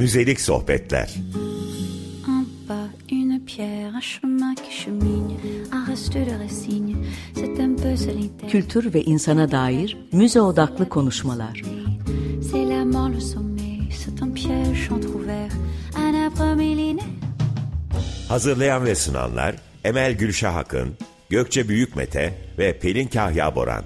Müzelik sohbetler. Un pas, une pierre, un chemin qui chemine, un reste de racine, c'est un peu solitaire. Kültür ve insana dair müze odaklı konuşmalar. C'est la mort, le sommet, c'est un piège entrouvert, un arbre millénaire. Hazırlayan ve sunanlar Emel Gülşah Akın, Gökçe Büyükmete ve Pelin Kahya Boran.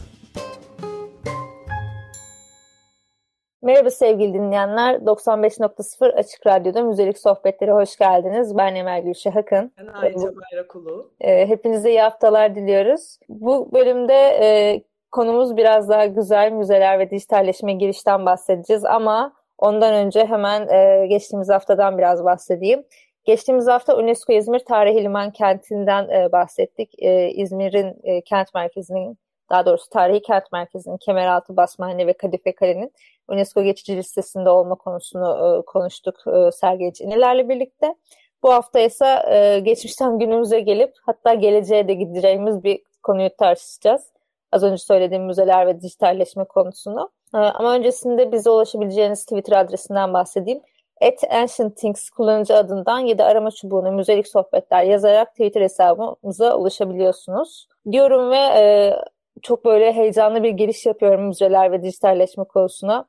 Sevgili dinleyenler. 95.0 Açık Radyo'da Müzelik Sohbetleri hoş geldiniz. Ben Emel Gülşah Akın. Ben Ayça Bayrakulu. E, hepinize iyi haftalar diliyoruz. Bu bölümde e, konumuz biraz daha güzel müzeler ve dijitalleşme girişten bahsedeceğiz ama ondan önce hemen e, geçtiğimiz haftadan biraz bahsedeyim. Geçtiğimiz hafta UNESCO İzmir Tarihi Liman Kenti'nden e, bahsettik. E, İzmir'in e, kent merkezinin, daha doğrusu tarihi kent merkezinin Kemeraltı, Basmane ve Kadife Kale'nin UNESCO geçici listesinde olma konusunu e, konuştuk e, Sergey Ciniler'le birlikte. Bu hafta ise e, geçmişten günümüze gelip hatta geleceğe de gideceğimiz bir konuyu tartışacağız. Az önce söylediğim müzeler ve dijitalleşme konusunu. E, ama öncesinde bize ulaşabileceğiniz Twitter adresinden bahsedeyim. At Ancient Things kullanıcı adından ya da arama çubuğuna müzelik sohbetler yazarak Twitter hesabımıza ulaşabiliyorsunuz. Diyorum ve e, çok böyle heyecanlı bir giriş yapıyorum müzeler ve dijitalleşme konusuna.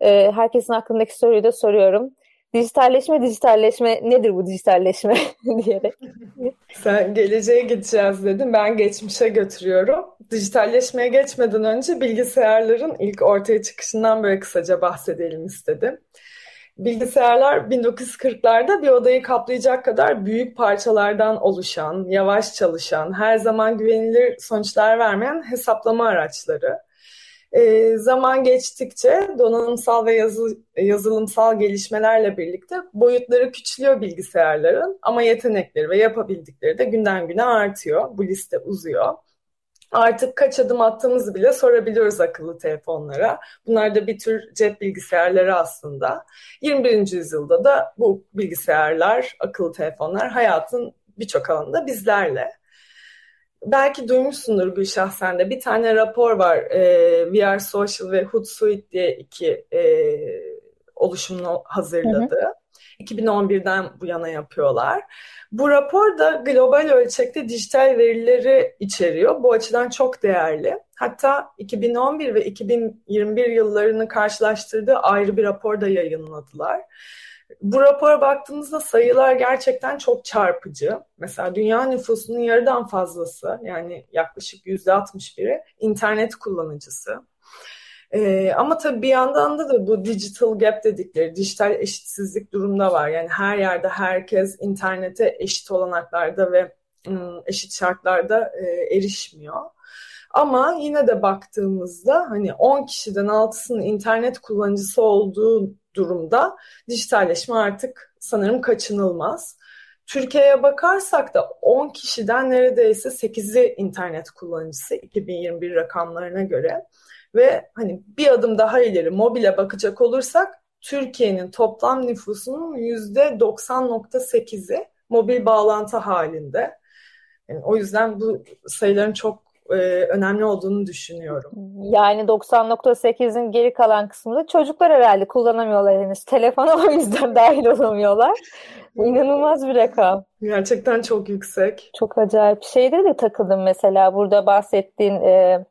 E, herkesin aklındaki soruyu da soruyorum. Dijitalleşme, dijitalleşme nedir bu dijitalleşme diyerek. Sen geleceğe gideceğiz dedin. Ben geçmişe götürüyorum. Dijitalleşmeye geçmeden önce bilgisayarların ilk ortaya çıkışından böyle kısaca bahsedelim istedim. Bilgisayarlar 1940'larda bir odayı kaplayacak kadar büyük parçalardan oluşan, yavaş çalışan, her zaman güvenilir sonuçlar vermeyen hesaplama araçları. E, zaman geçtikçe donanımsal ve yazı, yazılımsal gelişmelerle birlikte boyutları küçülüyor bilgisayarların ama yetenekleri ve yapabildikleri de günden güne artıyor. Bu liste uzuyor artık kaç adım attığımızı bile sorabiliyoruz akıllı telefonlara. Bunlar da bir tür cep bilgisayarları aslında. 21. yüzyılda da bu bilgisayarlar, akıllı telefonlar hayatın birçok alanında bizlerle. Belki duymuşsundur Gülşah sen de. Bir tane rapor var. E, VR Social ve Hootsuite diye iki e, oluşumun hazırladığı. Hı hı. 2011'den bu yana yapıyorlar. Bu rapor da global ölçekte dijital verileri içeriyor. Bu açıdan çok değerli. Hatta 2011 ve 2021 yıllarını karşılaştırdığı ayrı bir rapor da yayınladılar. Bu rapora baktığımızda sayılar gerçekten çok çarpıcı. Mesela dünya nüfusunun yarıdan fazlası yani yaklaşık %61'i internet kullanıcısı. Ee, ama tabii bir yandan da da bu digital gap dedikleri dijital eşitsizlik durumda var. Yani her yerde herkes internete eşit olanaklarda ve eşit şartlarda e, erişmiyor. Ama yine de baktığımızda hani 10 kişiden 6'sının internet kullanıcısı olduğu durumda dijitalleşme artık sanırım kaçınılmaz. Türkiye'ye bakarsak da 10 kişiden neredeyse 8'i internet kullanıcısı 2021 rakamlarına göre. Ve hani bir adım daha ileri mobile bakacak olursak Türkiye'nin toplam nüfusunun %90.8'i mobil bağlantı halinde. Yani o yüzden bu sayıların çok e, önemli olduğunu düşünüyorum. Yani 90.8'in geri kalan kısmında çocuklar herhalde kullanamıyorlar henüz. Telefona o yüzden dahil olamıyorlar. İnanılmaz bir rakam. Gerçekten çok yüksek. Çok acayip. Şeyde de takıldım mesela burada bahsettiğin e,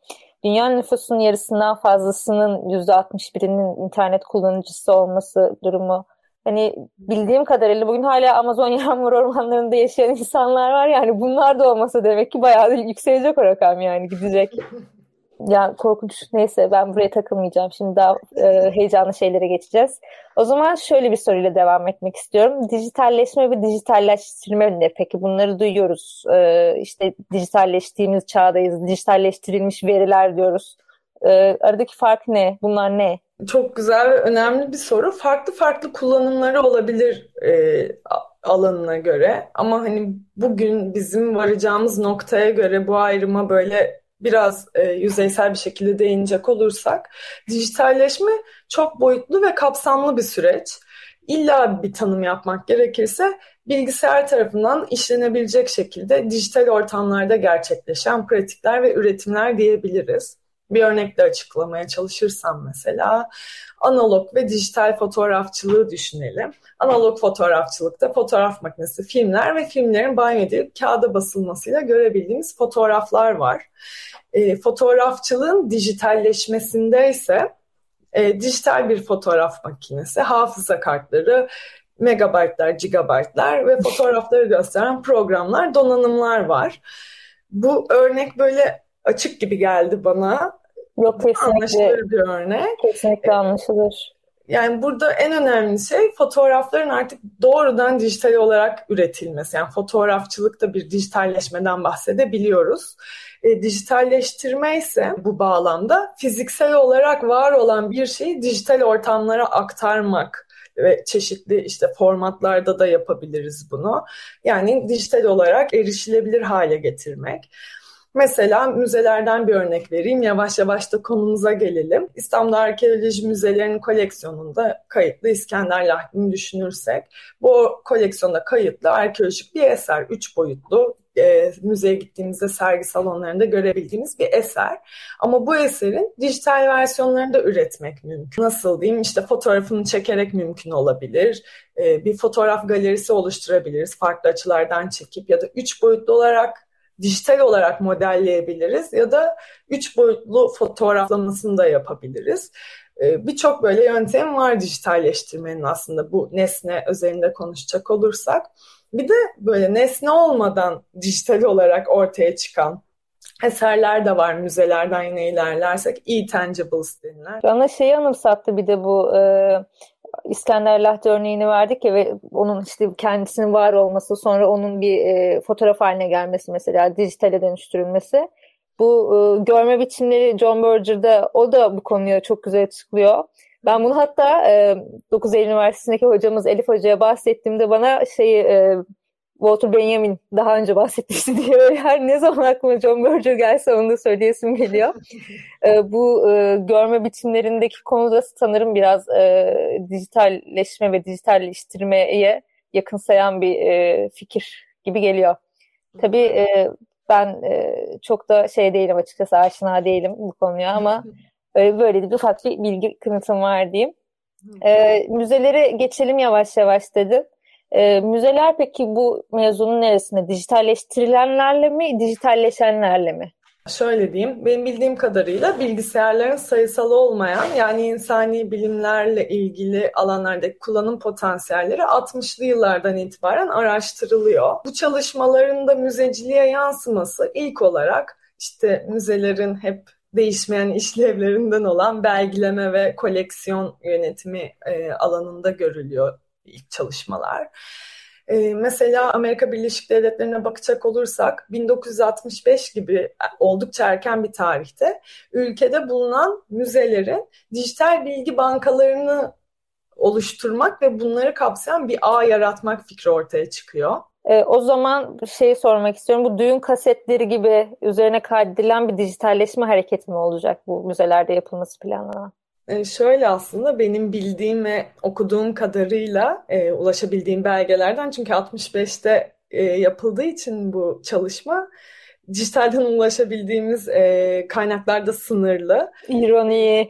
dünya nüfusunun yarısından fazlasının %61'inin internet kullanıcısı olması durumu. Hani bildiğim kadarıyla bugün hala Amazon yağmur ormanlarında yaşayan insanlar var. Yani bunlar da olmasa demek ki bayağı yükselecek o rakam yani gidecek. Yani korkunç. Neyse ben buraya takılmayacağım. Şimdi daha e, heyecanlı şeylere geçeceğiz. O zaman şöyle bir soruyla devam etmek istiyorum. Dijitalleşme ve dijitalleştirme ne? Peki bunları duyuyoruz. E, işte dijitalleştiğimiz çağdayız. Dijitalleştirilmiş veriler diyoruz. E, aradaki fark ne? Bunlar ne? Çok güzel ve önemli bir soru. Farklı farklı kullanımları olabilir e, alanına göre. Ama hani bugün bizim varacağımız noktaya göre bu ayrıma böyle biraz e, yüzeysel bir şekilde değinecek olursak dijitalleşme çok boyutlu ve kapsamlı bir süreç. İlla bir tanım yapmak gerekirse bilgisayar tarafından işlenebilecek şekilde dijital ortamlarda gerçekleşen pratikler ve üretimler diyebiliriz. Bir örnekle açıklamaya çalışırsam mesela analog ve dijital fotoğrafçılığı düşünelim. Analog fotoğrafçılıkta fotoğraf makinesi, filmler ve filmlerin banyo edilip kağıda basılmasıyla görebildiğimiz fotoğraflar var. E, fotoğrafçılığın dijitalleşmesinde ise e, dijital bir fotoğraf makinesi, hafıza kartları, megabaytlar, gigabaytlar ve fotoğrafları gösteren programlar, donanımlar var. Bu örnek böyle açık gibi geldi bana. Yok kesinlikle. Anlaşılır bir örnek. Kesinlikle anlaşılır. Yani burada en önemli şey fotoğrafların artık doğrudan dijital olarak üretilmesi. Yani fotoğrafçılıkta bir dijitalleşmeden bahsedebiliyoruz. E, dijitalleştirme ise bu bağlamda fiziksel olarak var olan bir şeyi dijital ortamlara aktarmak ve çeşitli işte formatlarda da yapabiliriz bunu. Yani dijital olarak erişilebilir hale getirmek. Mesela müzelerden bir örnek vereyim. Yavaş yavaş da konumuza gelelim. İstanbul Arkeoloji Müzelerinin koleksiyonunda kayıtlı İskender Lahdi'ni düşünürsek bu koleksiyonda kayıtlı arkeolojik bir eser. Üç boyutlu e, müzeye gittiğimizde sergi salonlarında görebildiğimiz bir eser. Ama bu eserin dijital versiyonlarını da üretmek mümkün. Nasıl diyeyim işte fotoğrafını çekerek mümkün olabilir. E, bir fotoğraf galerisi oluşturabiliriz farklı açılardan çekip ya da üç boyutlu olarak dijital olarak modelleyebiliriz ya da üç boyutlu fotoğraflamasını da yapabiliriz. Ee, birçok böyle yöntem var dijitalleştirmenin aslında bu nesne özelinde konuşacak olursak. Bir de böyle nesne olmadan dijital olarak ortaya çıkan eserler de var müzelerden yine ilerlersek e-tangibles denilen. Bana şeyi anımsattı bir de bu e, İskender Lahti örneğini verdik ya ve onun işte kendisinin var olması sonra onun bir e, fotoğraf haline gelmesi mesela dijitale dönüştürülmesi. Bu e, görme biçimleri John Berger'da o da bu konuya çok güzel açıklıyor. Ben bunu hatta e, 9 Eylül Üniversitesi'ndeki hocamız Elif Hoca'ya bahsettiğimde bana şeyi e, Walter Benjamin daha önce bahsetmişti diye her ne zaman aklıma John Berger gelse onu da söyleyesim geliyor. e, bu e, görme biçimlerindeki konuda sanırım biraz e, dijitalleşme ve dijitalleştirmeye yakınsayan bir e, fikir gibi geliyor. Tabii e, ben e, çok da şey değilim açıkçası aşina değilim bu konuya ama e, böyle bir ufak bir bilgi kınıtım var diyeyim. E, müzelere geçelim yavaş yavaş dedi. E, müzeler peki bu mezunun neresinde? Dijitalleştirilenlerle mi, dijitalleşenlerle mi? Şöyle diyeyim, benim bildiğim kadarıyla bilgisayarların sayısal olmayan yani insani bilimlerle ilgili alanlardaki kullanım potansiyelleri 60'lı yıllardan itibaren araştırılıyor. Bu çalışmaların da müzeciliğe yansıması ilk olarak işte müzelerin hep değişmeyen işlevlerinden olan belgileme ve koleksiyon yönetimi e, alanında görülüyor ilk çalışmalar. Ee, mesela Amerika Birleşik Devletleri'ne bakacak olursak 1965 gibi oldukça erken bir tarihte ülkede bulunan müzelerin dijital bilgi bankalarını oluşturmak ve bunları kapsayan bir ağ yaratmak fikri ortaya çıkıyor. E, o zaman şey sormak istiyorum. Bu düğün kasetleri gibi üzerine kaydedilen bir dijitalleşme hareketi mi olacak bu müzelerde yapılması planlanan? E, şöyle aslında benim bildiğim ve okuduğum kadarıyla e, ulaşabildiğim belgelerden çünkü 65'te e, yapıldığı için bu çalışma dijitalden ulaşabildiğimiz e, kaynaklar da sınırlı. İroni.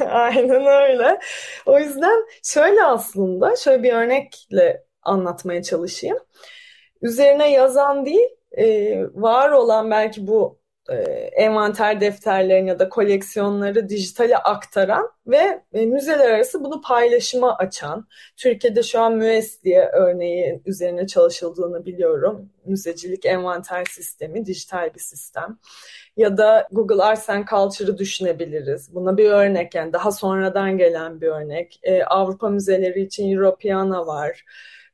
Aynen öyle. O yüzden şöyle aslında şöyle bir örnekle anlatmaya çalışayım. Üzerine yazan değil, e, var olan belki bu envanter defterlerini ya da koleksiyonları dijitale aktaran ve e, müzeler arası bunu paylaşıma açan. Türkiye'de şu an MÜES diye örneği üzerine çalışıldığını biliyorum. Müzecilik envanter sistemi, dijital bir sistem. Ya da Google Arts and Culture'ı düşünebiliriz. Buna bir örnek yani daha sonradan gelen bir örnek. E, Avrupa müzeleri için Europeana var.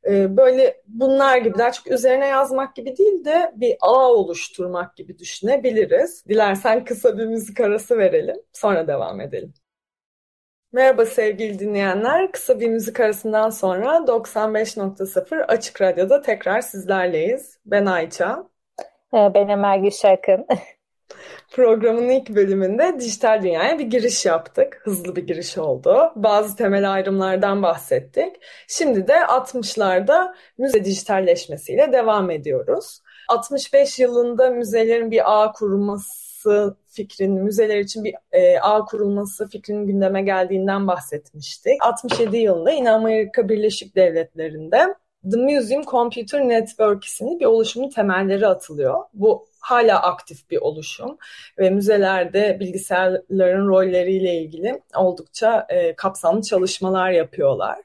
Ee, böyle bunlar gibi daha çok üzerine yazmak gibi değil de bir ağ oluşturmak gibi düşünebiliriz. Dilersen kısa bir müzik arası verelim sonra devam edelim. Merhaba sevgili dinleyenler. Kısa bir müzik arasından sonra 95.0 Açık Radyo'da tekrar sizlerleyiz. Ben Ayça. Ee, ben Emel Gülşakın. Programın ilk bölümünde dijital dünyaya bir giriş yaptık. Hızlı bir giriş oldu. Bazı temel ayrımlardan bahsettik. Şimdi de 60'larda müze dijitalleşmesiyle devam ediyoruz. 65 yılında müzelerin bir ağ kurulması fikrinin, müzeler için bir e, ağ kurulması fikrinin gündeme geldiğinden bahsetmiştik. 67 yılında yine Amerika Birleşik Devletleri'nde The Museum Computer Network isimli bir oluşumun temelleri atılıyor. Bu hala aktif bir oluşum ve müzelerde bilgisayarların rolleriyle ilgili oldukça e, kapsamlı çalışmalar yapıyorlar.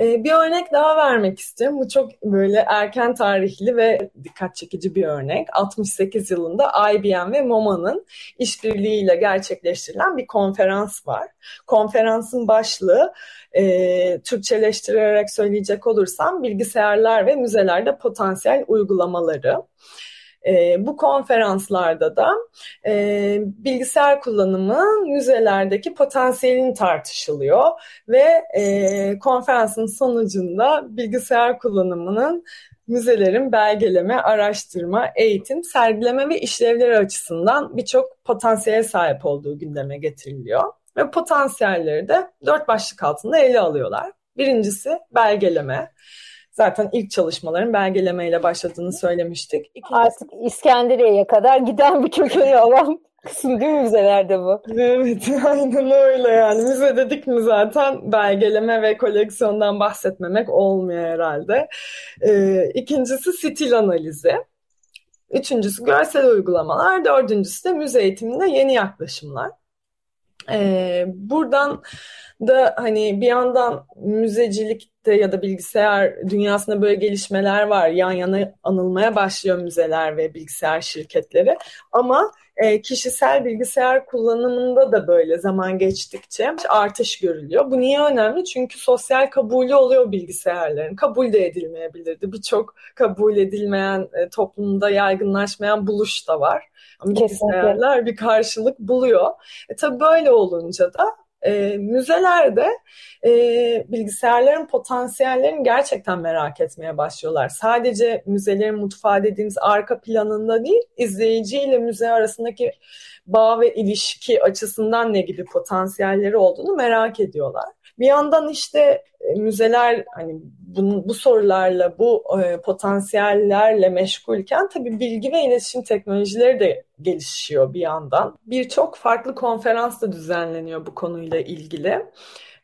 E, bir örnek daha vermek istiyorum. Bu çok böyle erken tarihli ve dikkat çekici bir örnek. 68 yılında IBM ve MoMA'nın işbirliğiyle gerçekleştirilen bir konferans var. Konferansın başlığı e, Türkçeleştirerek söyleyecek olursam bilgisayarlar ve müzelerde potansiyel uygulamaları. E, bu konferanslarda da e, bilgisayar kullanımı müzelerdeki potansiyelin tartışılıyor ve e, konferansın sonucunda bilgisayar kullanımının müzelerin belgeleme, araştırma, eğitim, sergileme ve işlevleri açısından birçok potansiyel sahip olduğu gündeme getiriliyor. Ve potansiyelleri de dört başlık altında ele alıyorlar. Birincisi belgeleme. Zaten ilk çalışmaların belgelemeyle başladığını söylemiştik. İkincisi... Artık İskenderiye'ye kadar giden bir kökeni olan kısım değil mi müzelerde bu? Evet aynen öyle yani. Müze dedik mi zaten belgeleme ve koleksiyondan bahsetmemek olmuyor herhalde. Ee, ikincisi stil analizi. Üçüncüsü görsel uygulamalar. Dördüncüsü de müze eğitiminde yeni yaklaşımlar. Ee, buradan da hani bir yandan müzecilikte ya da bilgisayar dünyasında böyle gelişmeler var. Yan yana anılmaya başlıyor müzeler ve bilgisayar şirketleri. Ama e, kişisel bilgisayar kullanımında da böyle zaman geçtikçe artış görülüyor. Bu niye önemli? Çünkü sosyal kabulü oluyor bilgisayarların. Kabul de edilmeyebilirdi. Birçok kabul edilmeyen, e, toplumda yaygınlaşmayan buluş da var. Bilgisayarlar bir karşılık buluyor. E, tabii böyle olunca da e, müzelerde e, bilgisayarların potansiyellerini gerçekten merak etmeye başlıyorlar. Sadece müzelerin mutfağı dediğimiz arka planında değil, izleyiciyle müze arasındaki bağ ve ilişki açısından ne gibi potansiyelleri olduğunu merak ediyorlar. Bir yandan işte e, müzeler hani bu, bu sorularla, bu e, potansiyellerle meşgulken tabii bilgi ve iletişim teknolojileri de gelişiyor bir yandan. Birçok farklı konferans da düzenleniyor bu konuyla ilgili.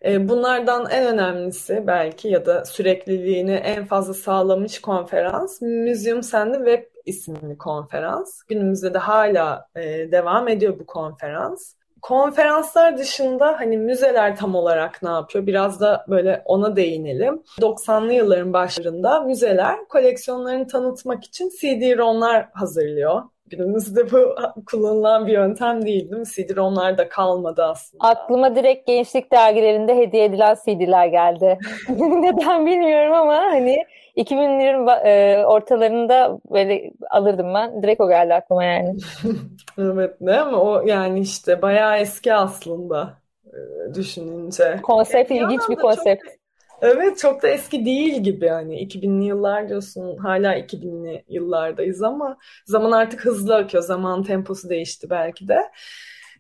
E, bunlardan en önemlisi belki ya da sürekliliğini en fazla sağlamış konferans Museum Send Web isimli konferans. Günümüzde de hala e, devam ediyor bu konferans konferanslar dışında hani müzeler tam olarak ne yapıyor? Biraz da böyle ona değinelim. 90'lı yılların başlarında müzeler koleksiyonlarını tanıtmak için CD-ROM'lar hazırlıyor. Günümüzde bu kullanılan bir yöntem değil değil mi? CD-ROM'lar da kalmadı aslında. Aklıma direkt gençlik dergilerinde hediye edilen CD'ler geldi. Neden bilmiyorum ama hani 2000'lerin e, ortalarında böyle alırdım ben. Direkt o geldi aklıma yani. evet ne ama o yani işte bayağı eski aslında e, düşününce. Konsept e, ilginç bir konsept. Çok, evet çok da eski değil gibi hani 2000'li yıllar diyorsun hala 2000'li yıllardayız ama zaman artık hızlı akıyor. Zaman temposu değişti belki de.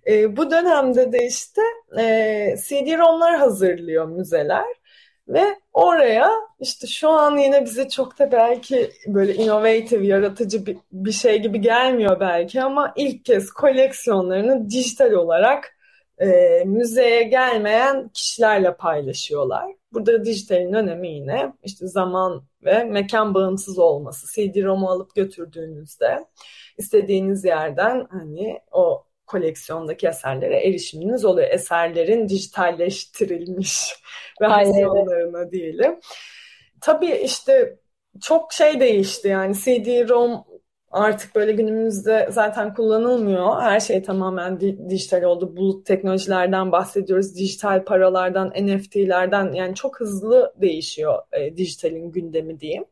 E, bu dönemde de işte e, CD-ROM'lar hazırlıyor müzeler ve oraya işte şu an yine bize çok da belki böyle innovative, yaratıcı bir, bir şey gibi gelmiyor belki ama ilk kez koleksiyonlarını dijital olarak e, müzeye gelmeyen kişilerle paylaşıyorlar. Burada dijitalin önemi yine işte zaman ve mekan bağımsız olması. CD-ROM'u alıp götürdüğünüzde istediğiniz yerden hani o koleksiyondaki eserlere erişiminiz oluyor. Eserlerin dijitalleştirilmiş versiyonlarına diyelim. Tabii işte çok şey değişti yani CD-ROM artık böyle günümüzde zaten kullanılmıyor. Her şey tamamen di- dijital oldu. Bulut teknolojilerden bahsediyoruz. Dijital paralardan, NFT'lerden yani çok hızlı değişiyor e, dijitalin gündemi diyeyim.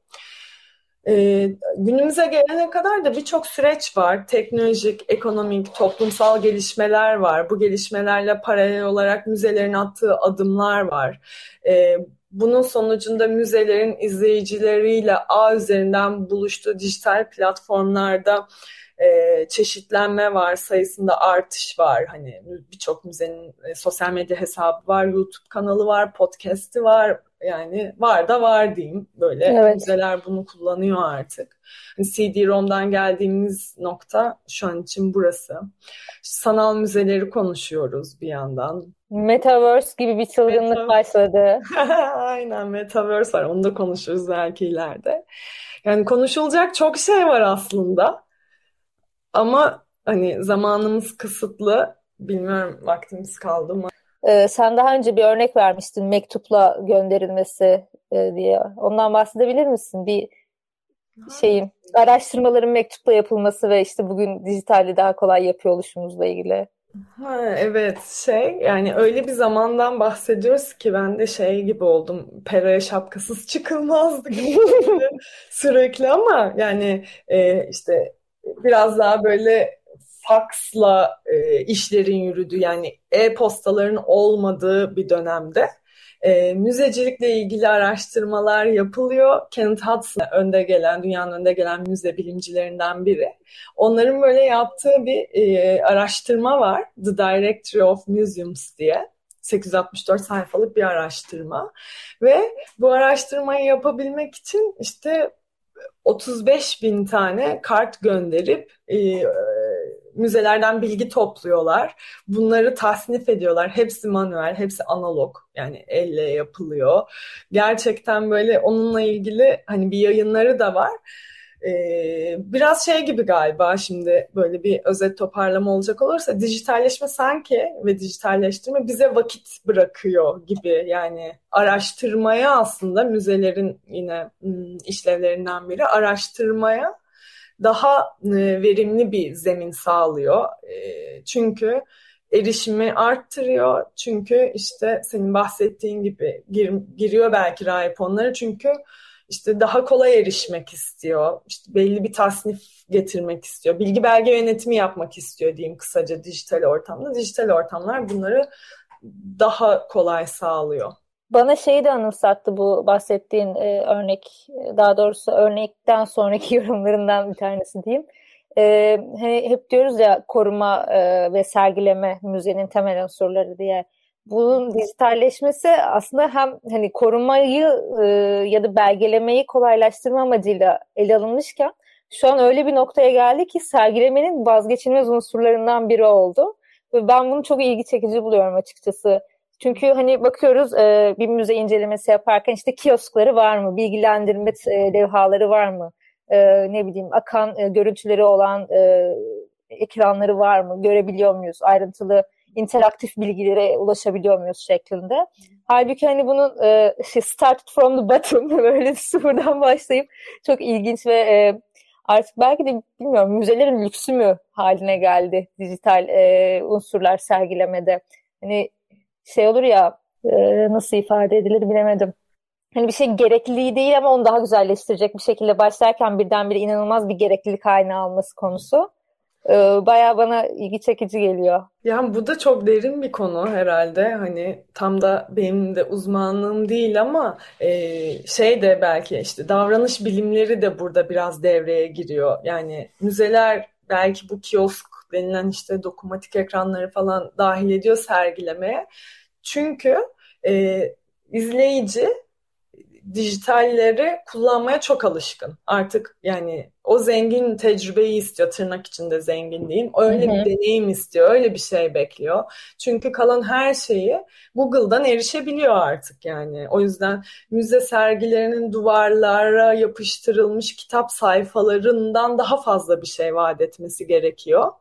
E, günümüze gelene kadar da birçok süreç var. Teknolojik, ekonomik, toplumsal gelişmeler var. Bu gelişmelerle paralel olarak müzelerin attığı adımlar var. E, bunun sonucunda müzelerin izleyicileriyle ağ üzerinden buluştuğu dijital platformlarda e, çeşitlenme var, sayısında artış var. Hani birçok müzenin e, sosyal medya hesabı var, YouTube kanalı var, podcast'i var, yani var da var diyeyim. Böyle evet. müzeler bunu kullanıyor artık. Hani CD-ROM'dan geldiğimiz nokta şu an için burası. Sanal müzeleri konuşuyoruz bir yandan. Metaverse gibi bir çılgınlık Metaverse. başladı. Aynen Metaverse var. Onu da konuşuruz belki ileride. Yani konuşulacak çok şey var aslında. Ama hani zamanımız kısıtlı. Bilmiyorum vaktimiz kaldı mı? Ee, sen daha önce bir örnek vermiştin mektupla gönderilmesi e, diye. Ondan bahsedebilir misin? Bir şeyin araştırmaların mektupla yapılması ve işte bugün dijitali daha kolay yapıyor oluşumuzla ilgili. Ha, evet şey yani öyle bir zamandan bahsediyoruz ki ben de şey gibi oldum peraya şapkasız çıkılmazdı gibi sürekli ama yani e, işte biraz daha böyle faksla e, işlerin yürüdüğü yani e-postaların olmadığı bir dönemde e, müzecilikle ilgili araştırmalar yapılıyor. Kenneth Hudson önde gelen, dünyanın önde gelen müze bilimcilerinden biri. Onların böyle yaptığı bir e, araştırma var. The Directory of Museums diye. 864 sayfalık bir araştırma ve bu araştırmayı yapabilmek için işte 35 bin tane kart gönderip e, müzelerden bilgi topluyorlar. Bunları tasnif ediyorlar. Hepsi manuel, hepsi analog. Yani elle yapılıyor. Gerçekten böyle onunla ilgili hani bir yayınları da var. Ee, biraz şey gibi galiba şimdi böyle bir özet toparlama olacak olursa dijitalleşme sanki ve dijitalleştirme bize vakit bırakıyor gibi yani araştırmaya aslında müzelerin yine hmm, işlevlerinden biri araştırmaya daha e, verimli bir zemin sağlıyor. E, çünkü erişimi arttırıyor. Çünkü işte senin bahsettiğin gibi gir, giriyor belki rahip onları. Çünkü işte daha kolay erişmek istiyor. İşte belli bir tasnif getirmek istiyor. Bilgi belge yönetimi yapmak istiyor diyeyim kısaca dijital ortamda. Dijital ortamlar bunları daha kolay sağlıyor. Bana şeyi de anımsattı bu bahsettiğin e, örnek, daha doğrusu örnekten sonraki yorumlarından bir tanesi diyeyim. E, hani hep diyoruz ya koruma e, ve sergileme müzenin temel unsurları diye. Bunun dijitalleşmesi aslında hem hani korumayı e, ya da belgelemeyi kolaylaştırma amacıyla ele alınmışken şu an öyle bir noktaya geldi ki sergilemenin vazgeçilmez unsurlarından biri oldu. Ve ben bunu çok ilgi çekici buluyorum açıkçası. Çünkü hani bakıyoruz e, bir müze incelemesi yaparken işte kioskları var mı, bilgilendirme e, levhaları var mı, e, ne bileyim akan e, görüntüleri olan e, ekranları var mı, görebiliyor muyuz, ayrıntılı interaktif bilgilere ulaşabiliyor muyuz şeklinde. Halbuki hani bunun e, şey, start from the bottom böyle sıfırdan başlayıp çok ilginç ve e, artık belki de bilmiyorum müzelerin lüksü mü haline geldi dijital e, unsurlar sergilemede. Hani şey olur ya e, nasıl ifade edilir bilemedim. Hani bir şey gerekliliği değil ama onu daha güzelleştirecek bir şekilde başlarken birdenbire inanılmaz bir gereklilik haline alması konusu. E, Baya bana ilgi çekici geliyor. Yani bu da çok derin bir konu herhalde. Hani tam da benim de uzmanlığım değil ama e, şey de belki işte davranış bilimleri de burada biraz devreye giriyor. Yani müzeler belki bu kiosk denilen işte dokunmatik ekranları falan dahil ediyor sergilemeye. Çünkü e, izleyici dijitalleri kullanmaya çok alışkın. Artık yani o zengin tecrübeyi istiyor tırnak içinde zengin diyeyim. Öyle Hı-hı. bir deneyim istiyor. Öyle bir şey bekliyor. Çünkü kalan her şeyi Google'dan erişebiliyor artık yani. O yüzden müze sergilerinin duvarlara yapıştırılmış kitap sayfalarından daha fazla bir şey vaat etmesi gerekiyor.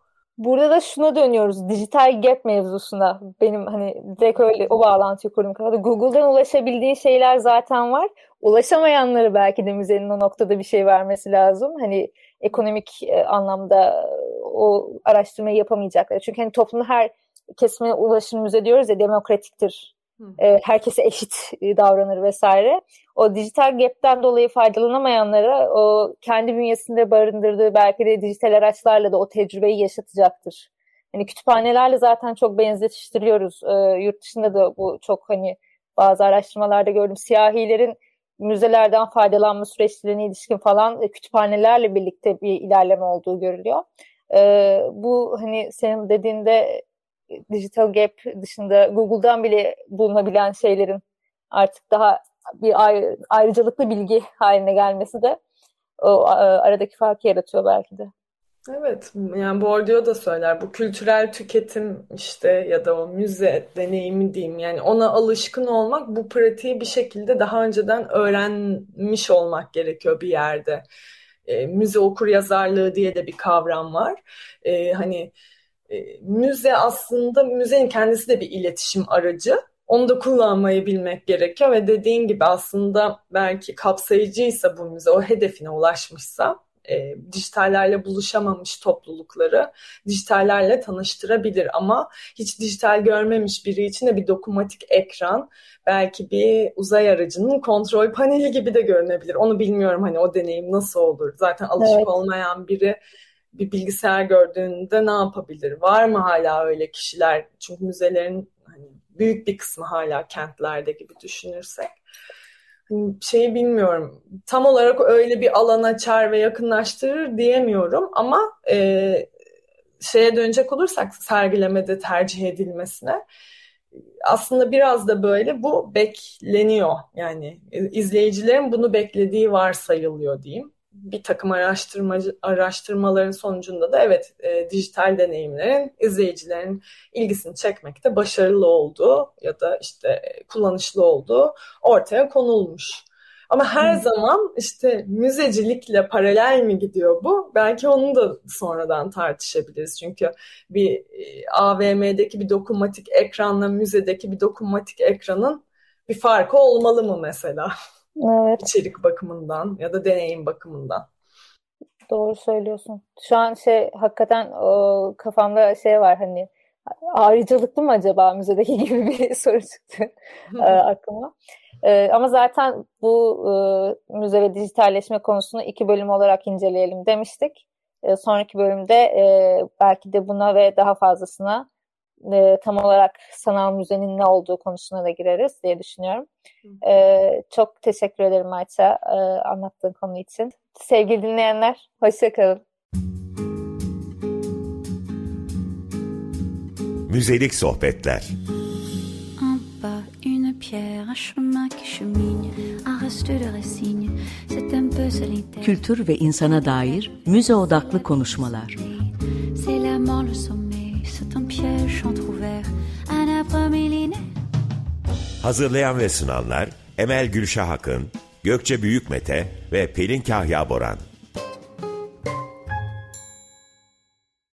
Burada da şuna dönüyoruz. Dijital gap mevzusuna. Benim hani direkt öyle o bağlantıyı kurdum kafada. Google'dan ulaşabildiğin şeyler zaten var. Ulaşamayanları belki de müzenin o noktada bir şey vermesi lazım. Hani ekonomik e, anlamda o araştırmayı yapamayacaklar. Çünkü hani toplumun her kesimine ulaşım müze diyoruz ya demokratiktir e, herkese eşit e, davranır vesaire. O dijital gap'ten dolayı faydalanamayanlara o kendi bünyesinde barındırdığı belki de dijital araçlarla da o tecrübeyi yaşatacaktır. Hani kütüphanelerle zaten çok benzetiştiriyoruz. E, yurt dışında da bu çok hani bazı araştırmalarda gördüm. Siyahilerin müzelerden faydalanma süreçlerine ilişkin falan e, kütüphanelerle birlikte bir ilerleme olduğu görülüyor. E, bu hani senin dediğinde digital gap dışında Google'dan bile bulunabilen şeylerin artık daha bir ayrıcalıklı bilgi haline gelmesi de o aradaki farkı yaratıyor belki de. Evet, yani Bourdieu da söyler bu kültürel tüketim işte ya da o müze deneyimi diyeyim yani ona alışkın olmak bu pratiği bir şekilde daha önceden öğrenmiş olmak gerekiyor bir yerde. E, müze okur yazarlığı diye de bir kavram var. E, hani e, müze aslında müzenin kendisi de bir iletişim aracı. Onu da kullanmayı bilmek gerekiyor ve dediğin gibi aslında belki kapsayıcıysa bu müze o hedefine ulaşmışsa e, dijitallerle buluşamamış toplulukları dijitallerle tanıştırabilir ama hiç dijital görmemiş biri için de bir dokunmatik ekran belki bir uzay aracının kontrol paneli gibi de görünebilir. Onu bilmiyorum hani o deneyim nasıl olur. Zaten alışık evet. olmayan biri bir bilgisayar gördüğünde ne yapabilir? Var mı hala öyle kişiler? Çünkü müzelerin hani büyük bir kısmı hala kentlerde gibi düşünürsek şeyi bilmiyorum. Tam olarak öyle bir alan açar ve yakınlaştırır diyemiyorum ama e, şeye dönecek olursak sergilemede tercih edilmesine aslında biraz da böyle bu bekleniyor. Yani izleyicilerin bunu beklediği varsayılıyor diyeyim bir takım araştırmacı araştırmaların sonucunda da evet e, dijital deneyimlerin izleyicilerin ilgisini çekmekte başarılı olduğu ya da işte kullanışlı olduğu ortaya konulmuş. Ama her hmm. zaman işte müzecilikle paralel mi gidiyor bu? Belki onu da sonradan tartışabiliriz. Çünkü bir e, AVM'deki bir dokunmatik ekranla müzedeki bir dokunmatik ekranın bir farkı olmalı mı mesela? Evet. İçerik bakımından ya da deneyim bakımından. Doğru söylüyorsun. Şu an şey hakikaten o, kafamda şey var hani ayrıcalıklı mı acaba müzedeki gibi bir soru çıktı e, aklıma. E, ama zaten bu e, müze ve dijitalleşme konusunu iki bölüm olarak inceleyelim demiştik. E, sonraki bölümde e, belki de buna ve daha fazlasına e, tam olarak sanal müzenin ne olduğu konusuna da gireriz diye düşünüyorum. E, çok teşekkür ederim Ayça e, anlattığın konu için. Sevgili dinleyenler, hoşçakalın. Müzelik sohbetler. une pierre, un chemin qui chemine, un reste de résigne, c'est un peu solitaire. Kültür ve insana dair müze odaklı konuşmalar. C'est la mort, le millénaire. Hazırlayan ve sunanlar Emel Gülşah Akın, Gökçe Büyükmete ve Pelin Kahya Boran.